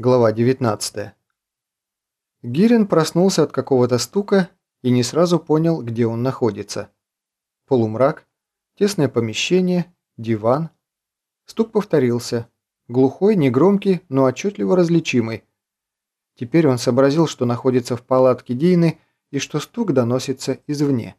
Глава 19. Гирин проснулся от какого-то стука и не сразу понял, где он находится. Полумрак, тесное помещение, диван. Стук повторился. Глухой, негромкий, но отчетливо различимый. Теперь он сообразил, что находится в палатке Дины и что стук доносится извне.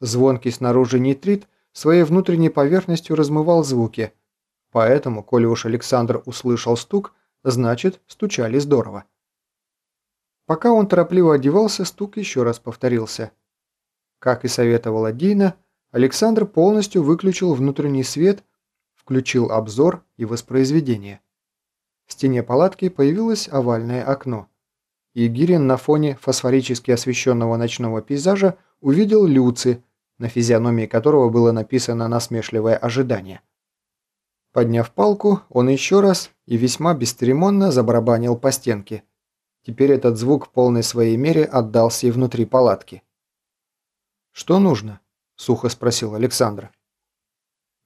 Звонкий снаружи нитрит своей внутренней поверхностью размывал звуки, поэтому, коли уж Александр услышал стук, значит, стучали здорово. Пока он торопливо одевался, стук еще раз повторился. Как и советовала Дина, Александр полностью выключил внутренний свет, включил обзор и воспроизведение. В стене палатки появилось овальное окно. И Гирин на фоне фосфорически освещенного ночного пейзажа увидел Люци, на физиономии которого было написано насмешливое ожидание. Подняв палку, он еще раз и весьма бесцеремонно забарабанил по стенке. Теперь этот звук в полной своей мере отдался и внутри палатки. «Что нужно?» – сухо спросил Александр.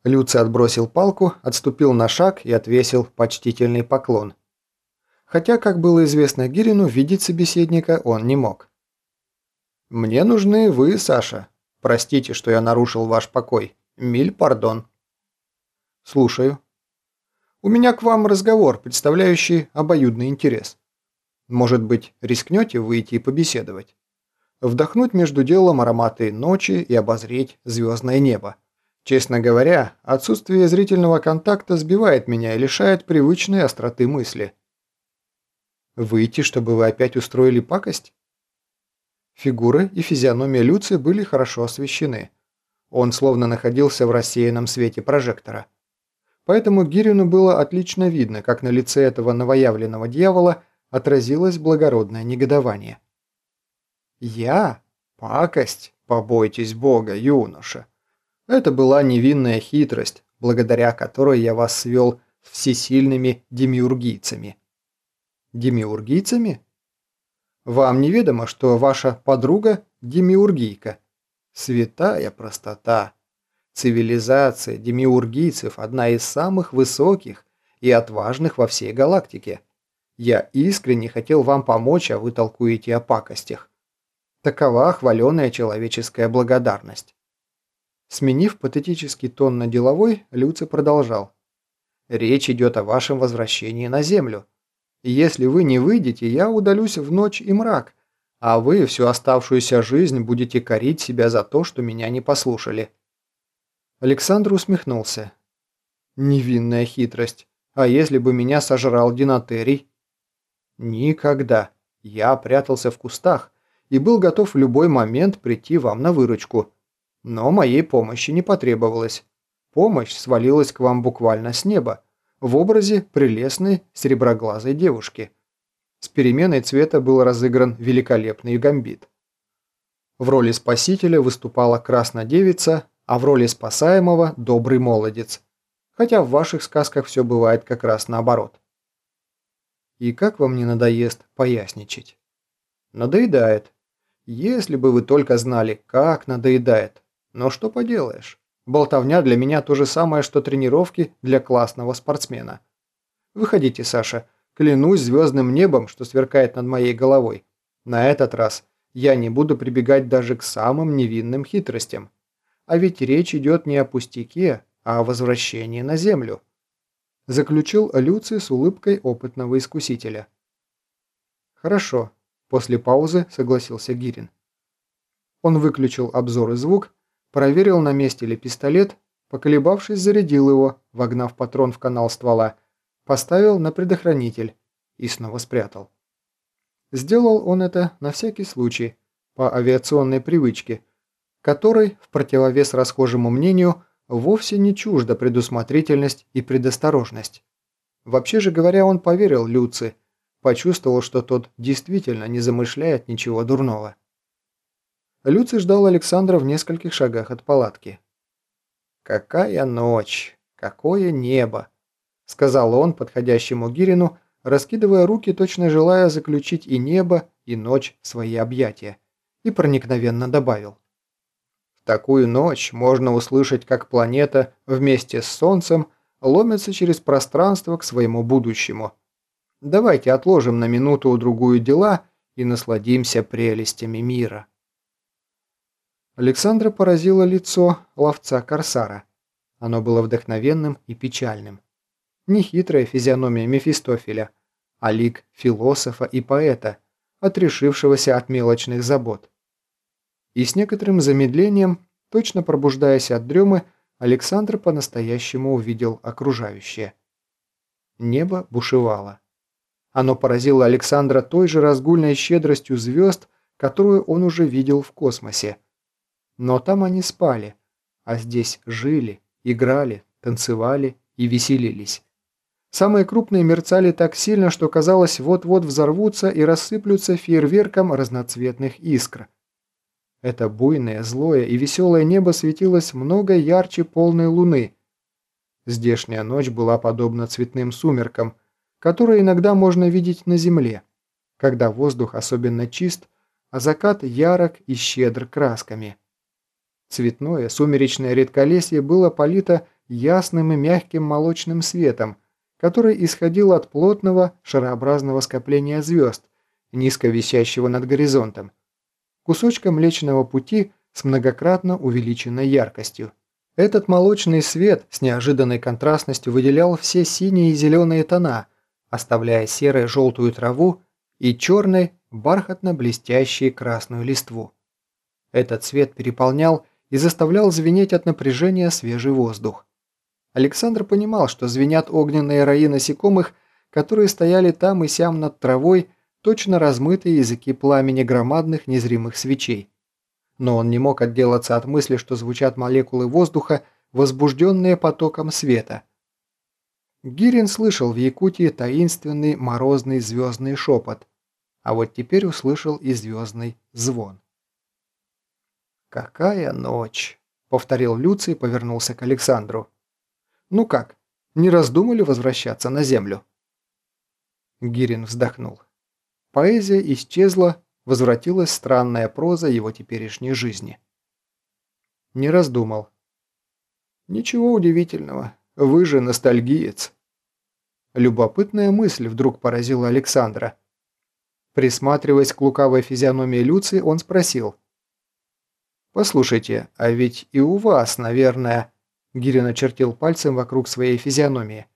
Люци отбросил палку, отступил на шаг и отвесил почтительный поклон. Хотя, как было известно Гирину, видеть собеседника он не мог. «Мне нужны вы, Саша. Простите, что я нарушил ваш покой. Миль пардон». «Слушаю». «У меня к вам разговор, представляющий обоюдный интерес. Может быть, рискнете выйти и побеседовать? Вдохнуть между делом ароматы ночи и обозреть звездное небо. Честно говоря, отсутствие зрительного контакта сбивает меня и лишает привычной остроты мысли». «Выйти, чтобы вы опять устроили пакость?» Фигуры и физиономия Люци были хорошо освещены. Он словно находился в рассеянном свете прожектора. Поэтому Гирину было отлично видно, как на лице этого новоявленного дьявола отразилось благородное негодование. «Я? Пакость? Побойтесь Бога, юноша!» Это была невинная хитрость, благодаря которой я вас свел с всесильными демиургийцами. Демиургийцами? Вам неведомо, что ваша подруга демиургийка. Святая простота. Цивилизация демиургийцев одна из самых высоких и отважных во всей галактике. Я искренне хотел вам помочь, а вы толкуете о пакостях. Такова хваленая человеческая благодарность. Сменив патетический тон на деловой, Люци продолжал. «Речь идет о вашем возвращении на Землю. если вы не выйдете, я удалюсь в ночь и мрак, а вы всю оставшуюся жизнь будете корить себя за то, что меня не послушали. Александр усмехнулся. Невинная хитрость. А если бы меня сожрал динотерий? Никогда. Я прятался в кустах и был готов в любой момент прийти вам на выручку. Но моей помощи не потребовалось. Помощь свалилась к вам буквально с неба, в образе прелестной сереброглазой девушки. С переменой цвета был разыгран великолепный гамбит. В роли спасителя выступала краснодевица, а в роли спасаемого – добрый молодец. Хотя в ваших сказках все бывает как раз наоборот. И как вам не надоест поясничать? Надоедает. Если бы вы только знали, как надоедает. Но что поделаешь. Болтовня для меня то же самое, что тренировки для классного спортсмена. Выходите, Саша. Клянусь звездным небом, что сверкает над моей головой. На этот раз я не буду прибегать даже к самым невинным хитростям. А ведь речь идет не о пустяке, а о возвращении на Землю. Заключил Люций с улыбкой опытного искусителя. Хорошо. После паузы согласился Гирин. Он выключил обзор и звук, проверил, на месте ли пистолет, поколебавшись, зарядил его, вогнав патрон в канал ствола, поставил на предохранитель и снова спрятал. Сделал он это на всякий случай, по авиационной привычке – которой, в противовес расхожему мнению, вовсе не чужда предусмотрительность и предосторожность. Вообще же говоря, он поверил Люци, почувствовал, что тот действительно не замышляет ничего дурного. Люци ждал Александра в нескольких шагах от палатки. «Какая ночь! Какое небо!» – сказал он подходящему Гирину, раскидывая руки, точно желая заключить и небо, и ночь в свои объятия, и проникновенно добавил такую ночь можно услышать, как планета вместе с Солнцем ломится через пространство к своему будущему. Давайте отложим на минуту-другую дела и насладимся прелестями мира. Александра поразило лицо ловца Корсара. Оно было вдохновенным и печальным. Не хитрая физиономия Мефистофеля, а лик философа и поэта, отрешившегося от мелочных забот. И с некоторым замедлением, точно пробуждаясь от дремы, Александр по-настоящему увидел окружающее. Небо бушевало. Оно поразило Александра той же разгульной щедростью звезд, которую он уже видел в космосе. Но там они спали, а здесь жили, играли, танцевали и веселились. Самые крупные мерцали так сильно, что казалось, вот-вот взорвутся и рассыплются фейерверком разноцветных искр. Это буйное, злое и веселое небо светилось много ярче полной луны. Здешняя ночь была подобна цветным сумеркам, которые иногда можно видеть на земле, когда воздух особенно чист, а закат ярок и щедр красками. Цветное сумеречное редколесье было полито ясным и мягким молочным светом, который исходил от плотного шарообразного скопления звезд, низко висящего над горизонтом, кусочка Млечного Пути с многократно увеличенной яркостью. Этот молочный свет с неожиданной контрастностью выделял все синие и зеленые тона, оставляя серой желтую траву и черной бархатно-блестящей красную листву. Этот цвет переполнял и заставлял звенеть от напряжения свежий воздух. Александр понимал, что звенят огненные раи насекомых, которые стояли там и сям над травой, точно размытые языки пламени громадных незримых свечей. Но он не мог отделаться от мысли, что звучат молекулы воздуха, возбужденные потоком света. Гирин слышал в Якутии таинственный морозный звездный шепот, а вот теперь услышал и звездный звон. «Какая ночь!» — повторил Люций и повернулся к Александру. «Ну как, не раздумали возвращаться на Землю?» Гирин вздохнул. Поэзия исчезла, возвратилась странная проза его теперешней жизни. Не раздумал. Ничего удивительного, вы же ностальгиец. Любопытная мысль вдруг поразила Александра. Присматриваясь к лукавой физиономии Люции, он спросил. «Послушайте, а ведь и у вас, наверное...» Гирин очертил пальцем вокруг своей физиономии.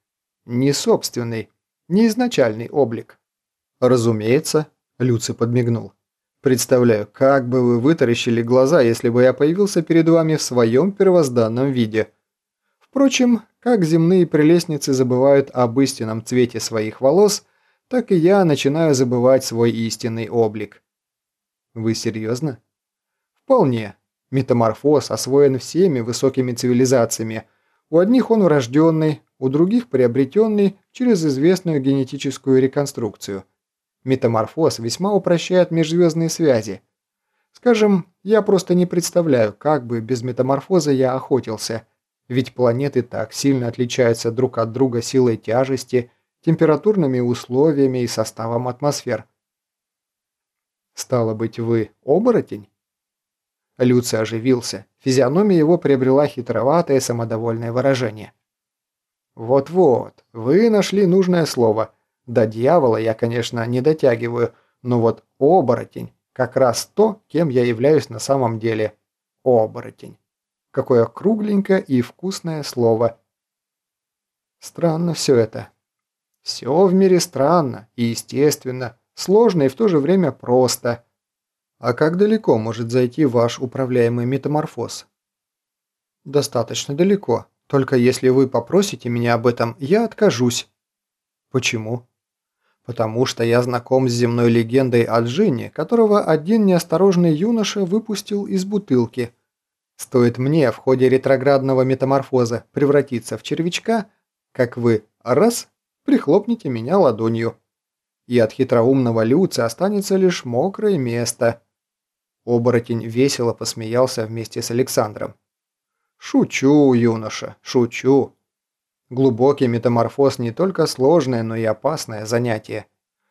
«Не собственный, не изначальный облик». «Разумеется», – Люци подмигнул. «Представляю, как бы вы вытаращили глаза, если бы я появился перед вами в своем первозданном виде. Впрочем, как земные прелестницы забывают об истинном цвете своих волос, так и я начинаю забывать свой истинный облик». «Вы серьезно?» «Вполне. Метаморфоз освоен всеми высокими цивилизациями. У одних он врожденный, у других приобретенный через известную генетическую реконструкцию – Метаморфоз весьма упрощает межзвездные связи. Скажем, я просто не представляю, как бы без метаморфоза я охотился, ведь планеты так сильно отличаются друг от друга силой тяжести, температурными условиями и составом атмосфер. «Стало быть, вы оборотень?» Люций оживился. Физиономия его приобрела хитроватое самодовольное выражение. «Вот-вот, вы нашли нужное слово. До дьявола я, конечно, не дотягиваю, но вот оборотень – как раз то, кем я являюсь на самом деле. Оборотень. Какое кругленькое и вкусное слово. Странно все это. Все в мире странно и естественно, сложно и в то же время просто. А как далеко может зайти ваш управляемый метаморфоз? Достаточно далеко. Только если вы попросите меня об этом, я откажусь. Почему? Потому что я знаком с земной легендой о Джинне, которого один неосторожный юноша выпустил из бутылки. Стоит мне в ходе ретроградного метаморфоза превратиться в червячка, как вы раз прихлопните меня ладонью. И от хитроумного Люца останется лишь мокрое место. Оборотень весело посмеялся вместе с Александром. «Шучу, юноша, шучу. Глубокий метаморфоз не только сложное, но и опасное занятие.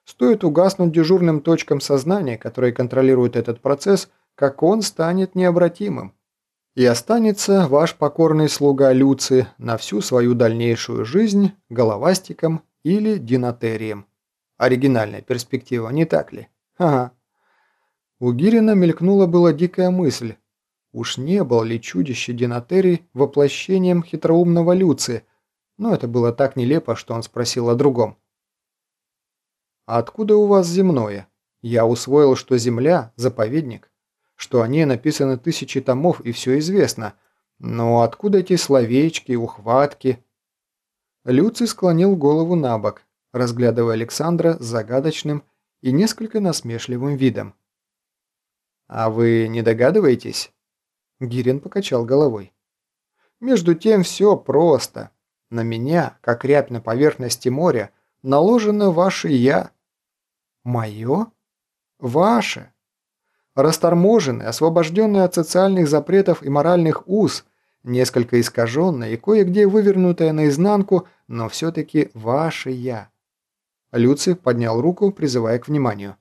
Стоит угаснуть дежурным точкам сознания, которые контролируют этот процесс, как он станет необратимым. И останется ваш покорный слуга Люци на всю свою дальнейшую жизнь головастиком или динотерием. Оригинальная перспектива, не так ли? Ага. У Гирина мелькнула была дикая мысль. Уж не был ли чудище Динатерий воплощением хитроумного Люци, но это было так нелепо, что он спросил о другом. «А откуда у вас земное? Я усвоил, что Земля – заповедник, что о ней написано тысячи томов и все известно. Но откуда эти словечки, ухватки?» Люций склонил голову на бок, разглядывая Александра с загадочным и несколько насмешливым видом. «А вы не догадываетесь?» Гирин покачал головой. «Между тем все просто. На меня, как рябь на поверхности моря, наложено ваше «я». Мое? Ваше. Расторможенное, освобожденное от социальных запретов и моральных уз, несколько искаженное и кое-где вывернутое наизнанку, но все-таки ваше «я». Люци поднял руку, призывая к вниманию.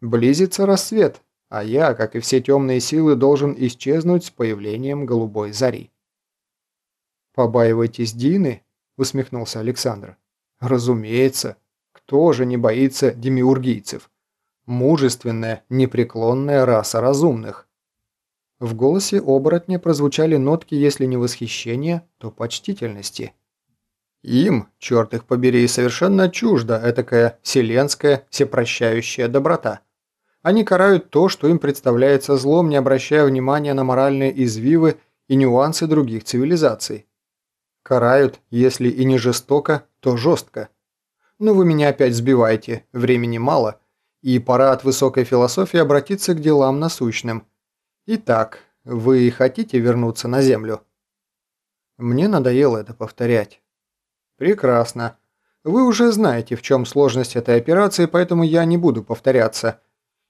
«Близится рассвет, а я, как и все темные силы, должен исчезнуть с появлением голубой зари». «Побаиваетесь Дины?» – усмехнулся Александр. «Разумеется. Кто же не боится демиургийцев? Мужественная, непреклонная раса разумных». В голосе оборотня прозвучали нотки, если не восхищения, то почтительности. Им, черт их побери, совершенно чужда этакая вселенская, всепрощающая доброта. Они карают то, что им представляется злом, не обращая внимания на моральные извивы и нюансы других цивилизаций. Карают, если и не жестоко, то жестко. Но вы меня опять сбиваете, времени мало, и пора от высокой философии обратиться к делам насущным. Итак, вы хотите вернуться на Землю? Мне надоело это повторять. Прекрасно. Вы уже знаете, в чем сложность этой операции, поэтому я не буду повторяться.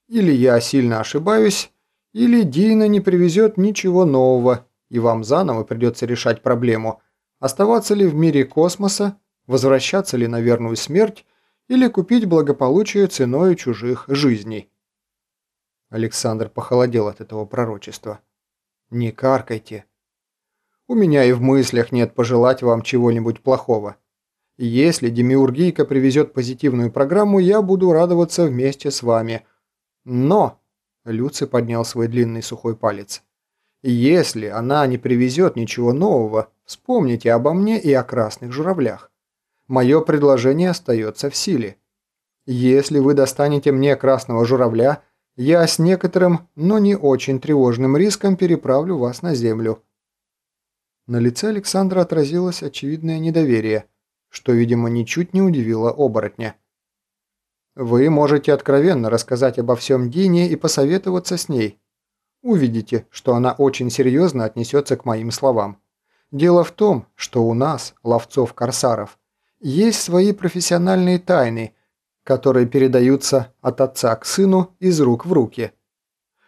Или я сильно ошибаюсь, или Дина не привезет ничего нового, и вам заново придется решать проблему – Оставаться ли в мире космоса, возвращаться ли на верную смерть или купить благополучие ценой чужих жизней? Александр похолодел от этого пророчества. «Не каркайте. У меня и в мыслях нет пожелать вам чего-нибудь плохого. Если Демиургийка привезет позитивную программу, я буду радоваться вместе с вами. Но...» Люци поднял свой длинный сухой палец. «Если она не привезет ничего нового, Вспомните обо мне и о красных журавлях. Мое предложение остается в силе. Если вы достанете мне красного журавля, я с некоторым, но не очень тревожным риском переправлю вас на землю». На лице Александра отразилось очевидное недоверие, что, видимо, ничуть не удивило оборотня. «Вы можете откровенно рассказать обо всем Дине и посоветоваться с ней. Увидите, что она очень серьезно отнесется к моим словам. Дело в том, что у нас, ловцов-корсаров, есть свои профессиональные тайны, которые передаются от отца к сыну из рук в руки.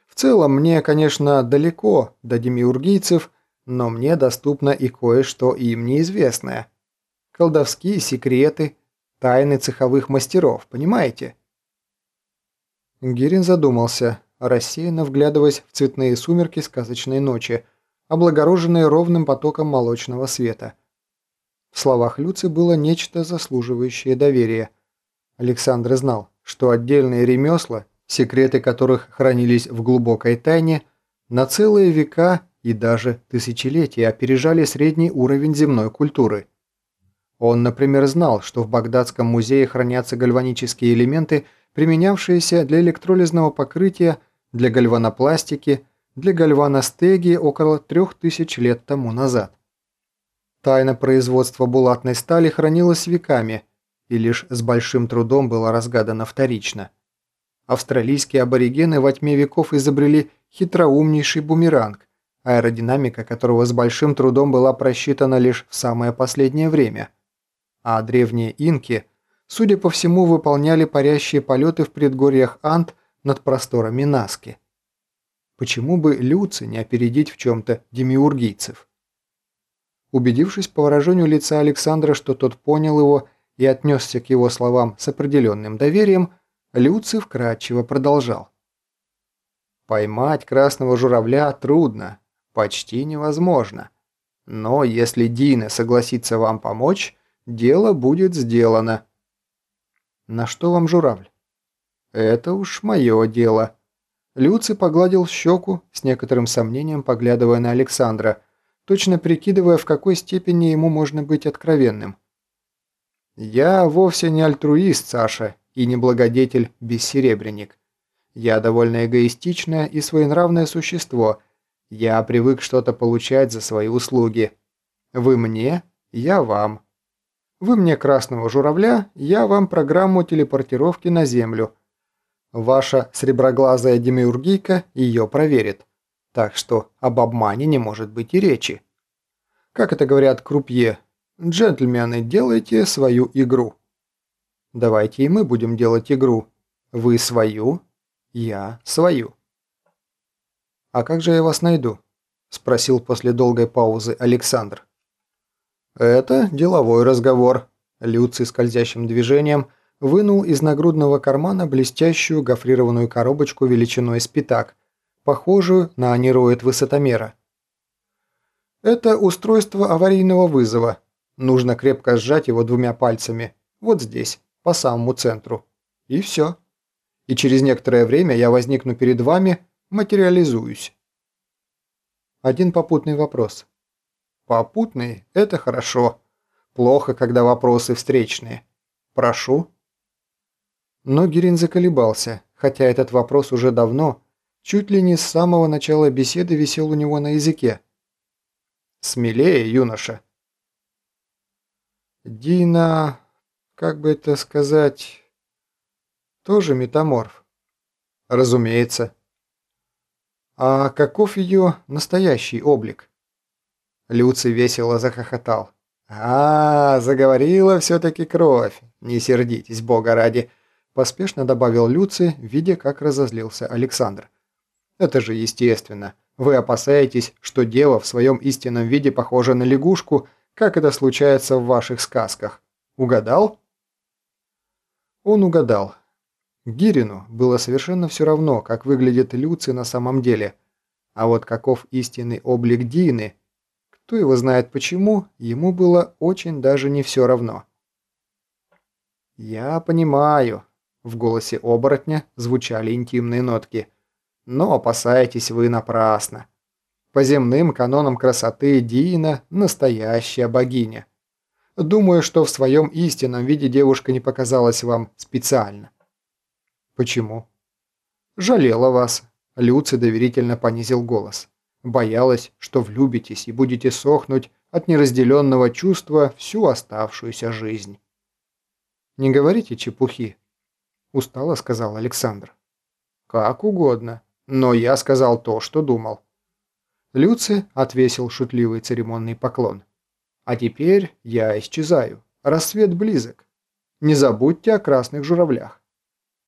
В целом мне, конечно, далеко до демиургийцев, но мне доступно и кое-что им неизвестное. Колдовские секреты, тайны цеховых мастеров, понимаете? Гирин задумался, рассеянно вглядываясь в цветные сумерки сказочной ночи – облагороженные ровным потоком молочного света. В словах Люци было нечто заслуживающее доверия. Александр знал, что отдельные ремесла, секреты которых хранились в глубокой тайне, на целые века и даже тысячелетия опережали средний уровень земной культуры. Он, например, знал, что в Багдадском музее хранятся гальванические элементы, применявшиеся для электролизного покрытия, для гальванопластики, для гальваностегии около трех тысяч лет тому назад. Тайна производства булатной стали хранилась веками и лишь с большим трудом была разгадана вторично. Австралийские аборигены во тьме веков изобрели хитроумнейший бумеранг, аэродинамика которого с большим трудом была просчитана лишь в самое последнее время. А древние инки, судя по всему, выполняли парящие полеты в предгорьях Ант над просторами Наски. Почему бы Люци не опередить в чем-то демиургийцев? Убедившись по выражению лица Александра, что тот понял его и отнесся к его словам с определенным доверием, Люци вкратчиво продолжал. «Поймать красного журавля трудно, почти невозможно. Но если Дина согласится вам помочь, дело будет сделано». На что вам журавль? Это уж мое дело. Люци погладил щеку, с некоторым сомнением поглядывая на Александра, точно прикидывая, в какой степени ему можно быть откровенным. «Я вовсе не альтруист, Саша, и не благодетель-бессеребренник. Я довольно эгоистичное и своенравное существо. Я привык что-то получать за свои услуги. Вы мне, я вам. Вы мне красного журавля, я вам программу телепортировки на Землю. Ваша среброглазая демиургийка ее проверит. Так что об обмане не может быть и речи. Как это говорят крупье, джентльмены, делайте свою игру. Давайте и мы будем делать игру. Вы свою, я свою. «А как же я вас найду?» – спросил после долгой паузы Александр. «Это деловой разговор». Люций скользящим движением вынул из нагрудного кармана блестящую гофрированную коробочку величиной с пятак, похожую на анироид высотомера. «Это устройство аварийного вызова. Нужно крепко сжать его двумя пальцами, вот здесь, по самому центру. И все. И через некоторое время я возникну перед вами, материализуюсь». Один попутный вопрос. Попутный – это хорошо. Плохо, когда вопросы встречные. Прошу. Но Гирин заколебался, хотя этот вопрос уже давно, чуть ли не с самого начала беседы висел у него на языке. «Смелее, юноша!» «Дина, как бы это сказать, тоже метаморф?» «Разумеется». «А каков ее настоящий облик?» Люций весело захохотал. «А, заговорила все-таки кровь. Не сердитесь, бога ради!» Поспешно добавил Люций, видя, как разозлился Александр. «Это же естественно. Вы опасаетесь, что дева в своем истинном виде похожа на лягушку, как это случается в ваших сказках. Угадал?» Он угадал. Гирину было совершенно все равно, как выглядит Люций на самом деле. А вот каков истинный облик Дины, кто его знает почему, ему было очень даже не все равно. «Я понимаю», – в голосе оборотня звучали интимные нотки, – «но опасаетесь вы напрасно. По земным канонам красоты Дина – настоящая богиня. Думаю, что в своем истинном виде девушка не показалась вам специально». «Почему?» «Жалела вас», – Люци доверительно понизил голос. Боялась, что влюбитесь и будете сохнуть от неразделенного чувства всю оставшуюся жизнь. «Не говорите чепухи», – устало сказал Александр. «Как угодно, но я сказал то, что думал». Люци отвесил шутливый церемонный поклон. «А теперь я исчезаю. Рассвет близок. Не забудьте о красных журавлях».